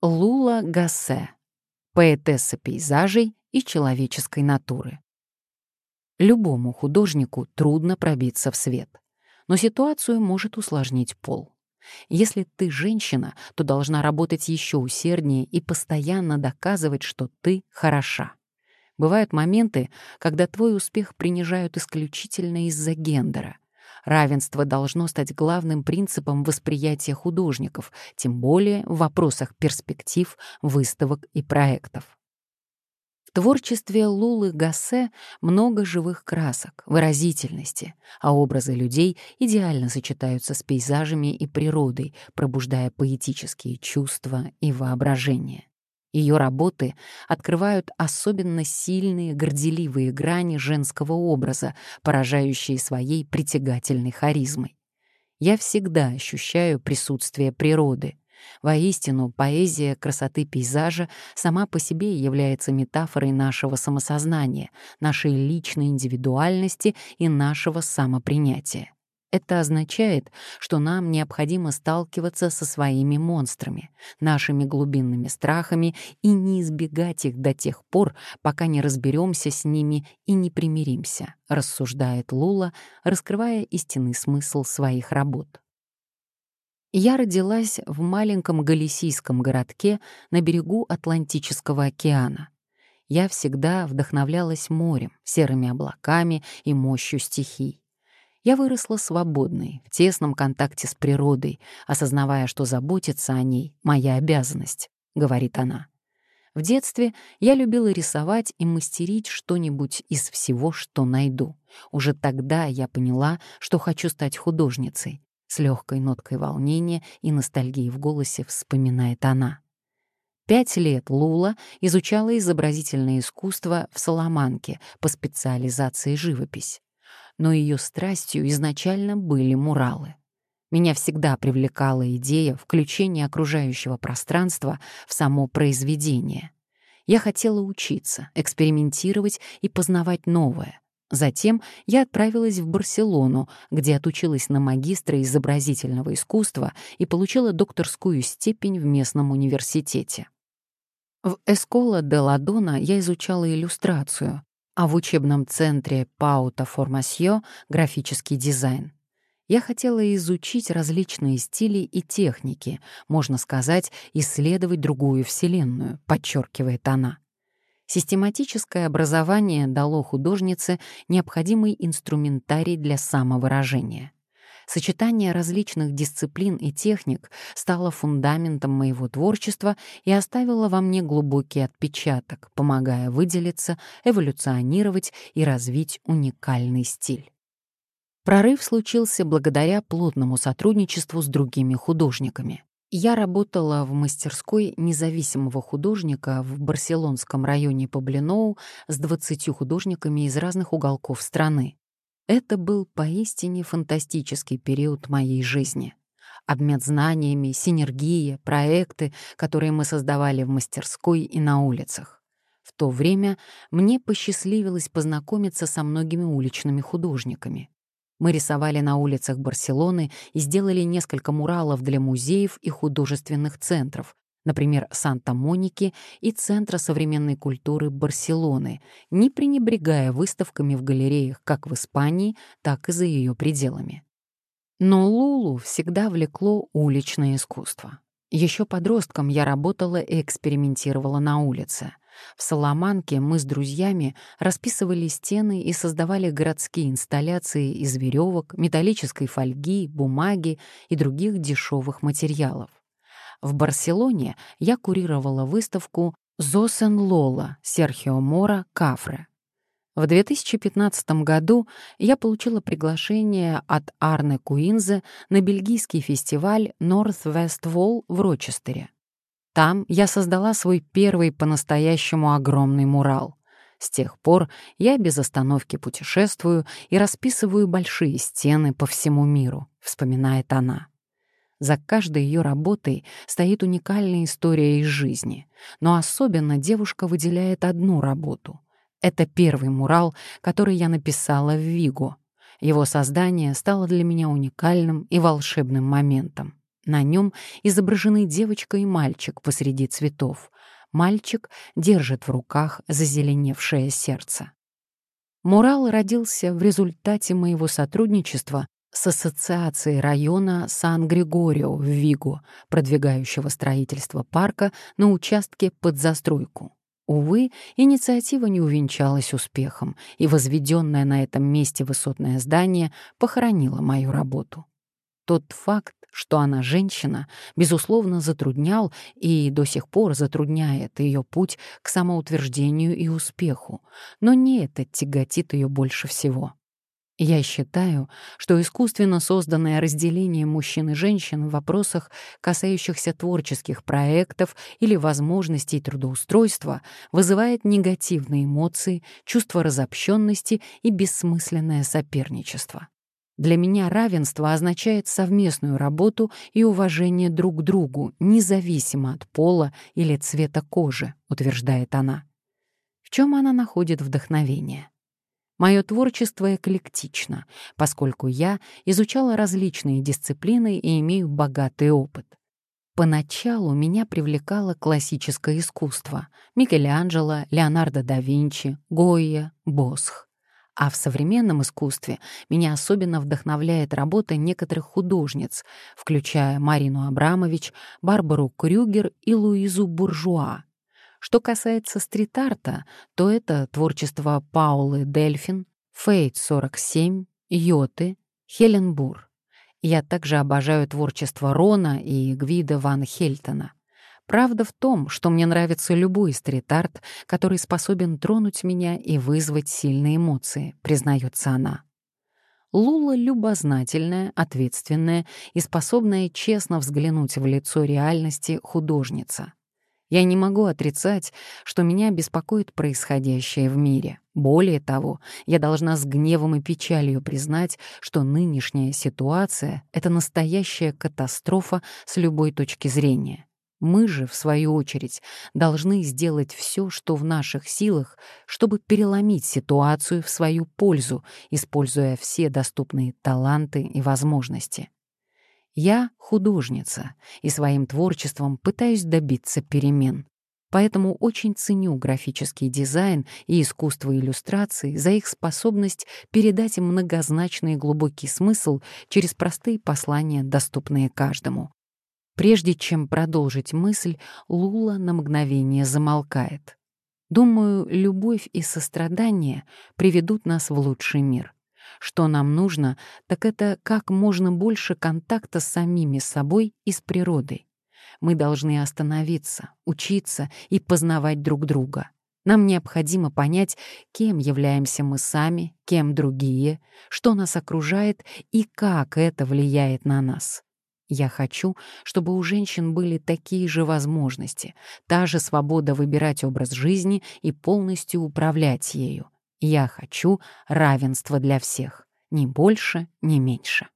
Лула Гассе, поэтесса пейзажей и человеческой натуры. Любому художнику трудно пробиться в свет, но ситуацию может усложнить пол. Если ты женщина, то должна работать еще усерднее и постоянно доказывать, что ты хороша. Бывают моменты, когда твой успех принижают исключительно из-за гендера — Равенство должно стать главным принципом восприятия художников, тем более в вопросах перспектив, выставок и проектов. В творчестве Лулы Гассе много живых красок, выразительности, а образы людей идеально сочетаются с пейзажами и природой, пробуждая поэтические чувства и воображение. Ее работы открывают особенно сильные горделивые грани женского образа, поражающие своей притягательной харизмой. Я всегда ощущаю присутствие природы. Воистину, поэзия красоты пейзажа сама по себе является метафорой нашего самосознания, нашей личной индивидуальности и нашего самопринятия. Это означает, что нам необходимо сталкиваться со своими монстрами, нашими глубинными страхами и не избегать их до тех пор, пока не разберемся с ними и не примиримся, рассуждает Лула, раскрывая истинный смысл своих работ. Я родилась в маленьком галисийском городке на берегу Атлантического океана. Я всегда вдохновлялась морем, серыми облаками и мощью стихий я выросла свободной, в тесном контакте с природой, осознавая, что заботиться о ней — моя обязанность, — говорит она. В детстве я любила рисовать и мастерить что-нибудь из всего, что найду. Уже тогда я поняла, что хочу стать художницей. С легкой ноткой волнения и ностальгии в голосе вспоминает она. Пять лет Лула изучала изобразительное искусство в Соломанке по специализации живопись но ее страстью изначально были муралы. Меня всегда привлекала идея включения окружающего пространства в само произведение. Я хотела учиться, экспериментировать и познавать новое. Затем я отправилась в Барселону, где отучилась на магистра изобразительного искусства и получила докторскую степень в местном университете. В Эскола де Ладона я изучала иллюстрацию, а в учебном центре Паута Формасье графический дизайн. Я хотела изучить различные стили и техники, можно сказать, исследовать другую вселенную, подчеркивает она. Систематическое образование дало художнице необходимый инструментарий для самовыражения — Сочетание различных дисциплин и техник стало фундаментом моего творчества и оставило во мне глубокий отпечаток, помогая выделиться, эволюционировать и развить уникальный стиль. Прорыв случился благодаря плотному сотрудничеству с другими художниками. Я работала в мастерской независимого художника в барселонском районе Поблиноу с 20 художниками из разных уголков страны. Это был поистине фантастический период моей жизни. Обмен знаниями, синергии, проекты, которые мы создавали в мастерской и на улицах. В то время мне посчастливилось познакомиться со многими уличными художниками. Мы рисовали на улицах Барселоны и сделали несколько муралов для музеев и художественных центров, например, Санта-Моники и Центра современной культуры Барселоны, не пренебрегая выставками в галереях как в Испании, так и за ее пределами. Но Лулу всегда влекло уличное искусство. Еще подростком я работала и экспериментировала на улице. В Соломанке мы с друзьями расписывали стены и создавали городские инсталляции из веревок, металлической фольги, бумаги и других дешевых материалов. В Барселоне я курировала выставку «Зосен Лола» Серхио Мора Кафре. В 2015 году я получила приглашение от Арны Куинзе на бельгийский фестиваль Northwest Wall в Рочестере. Там я создала свой первый по-настоящему огромный мурал. С тех пор я без остановки путешествую и расписываю большие стены по всему миру, вспоминает она. За каждой ее работой стоит уникальная история из жизни. Но особенно девушка выделяет одну работу. Это первый мурал, который я написала в Вигу. Его создание стало для меня уникальным и волшебным моментом. На нем изображены девочка и мальчик посреди цветов. Мальчик держит в руках зазеленевшее сердце. Мурал родился в результате моего сотрудничества с ассоциацией района Сан-Григорио в Вигу, продвигающего строительство парка на участке под застройку. Увы, инициатива не увенчалась успехом, и возведенное на этом месте высотное здание похоронило мою работу. Тот факт, что она женщина, безусловно, затруднял и до сих пор затрудняет ее путь к самоутверждению и успеху, но не это тяготит ее больше всего. Я считаю, что искусственно созданное разделение мужчин и женщин в вопросах, касающихся творческих проектов или возможностей трудоустройства, вызывает негативные эмоции, чувство разобщенности и бессмысленное соперничество. Для меня равенство означает совместную работу и уважение друг к другу, независимо от пола или цвета кожи, утверждает она. В чем она находит вдохновение? Мое творчество эклектично, поскольку я изучала различные дисциплины и имею богатый опыт. Поначалу меня привлекало классическое искусство — Микеланджело, Леонардо да Винчи, Гойя, Босх. А в современном искусстве меня особенно вдохновляет работа некоторых художниц, включая Марину Абрамович, Барбару Крюгер и Луизу Буржуа — что касается стрит-арта, то это творчество Паулы Дельфин, Фейт-47, Йоты, Хеленбур. Я также обожаю творчество Рона и Гвида Ван Хельтона. Правда в том, что мне нравится любой стрит-арт, который способен тронуть меня и вызвать сильные эмоции, признается она. Лула любознательная, ответственная и способная честно взглянуть в лицо реальности художница — я не могу отрицать, что меня беспокоит происходящее в мире. Более того, я должна с гневом и печалью признать, что нынешняя ситуация — это настоящая катастрофа с любой точки зрения. Мы же, в свою очередь, должны сделать все, что в наших силах, чтобы переломить ситуацию в свою пользу, используя все доступные таланты и возможности. Я художница и своим творчеством пытаюсь добиться перемен. Поэтому очень ценю графический дизайн и искусство иллюстрации за их способность передать многозначный и глубокий смысл через простые послания, доступные каждому. Прежде чем продолжить мысль, Лула на мгновение замолкает. Думаю, любовь и сострадание приведут нас в лучший мир. Что нам нужно, так это как можно больше контакта с самими собой и с природой. Мы должны остановиться, учиться и познавать друг друга. Нам необходимо понять, кем являемся мы сами, кем другие, что нас окружает и как это влияет на нас. Я хочу, чтобы у женщин были такие же возможности, та же свобода выбирать образ жизни и полностью управлять ею — я хочу равенства для всех, ни больше, ни меньше.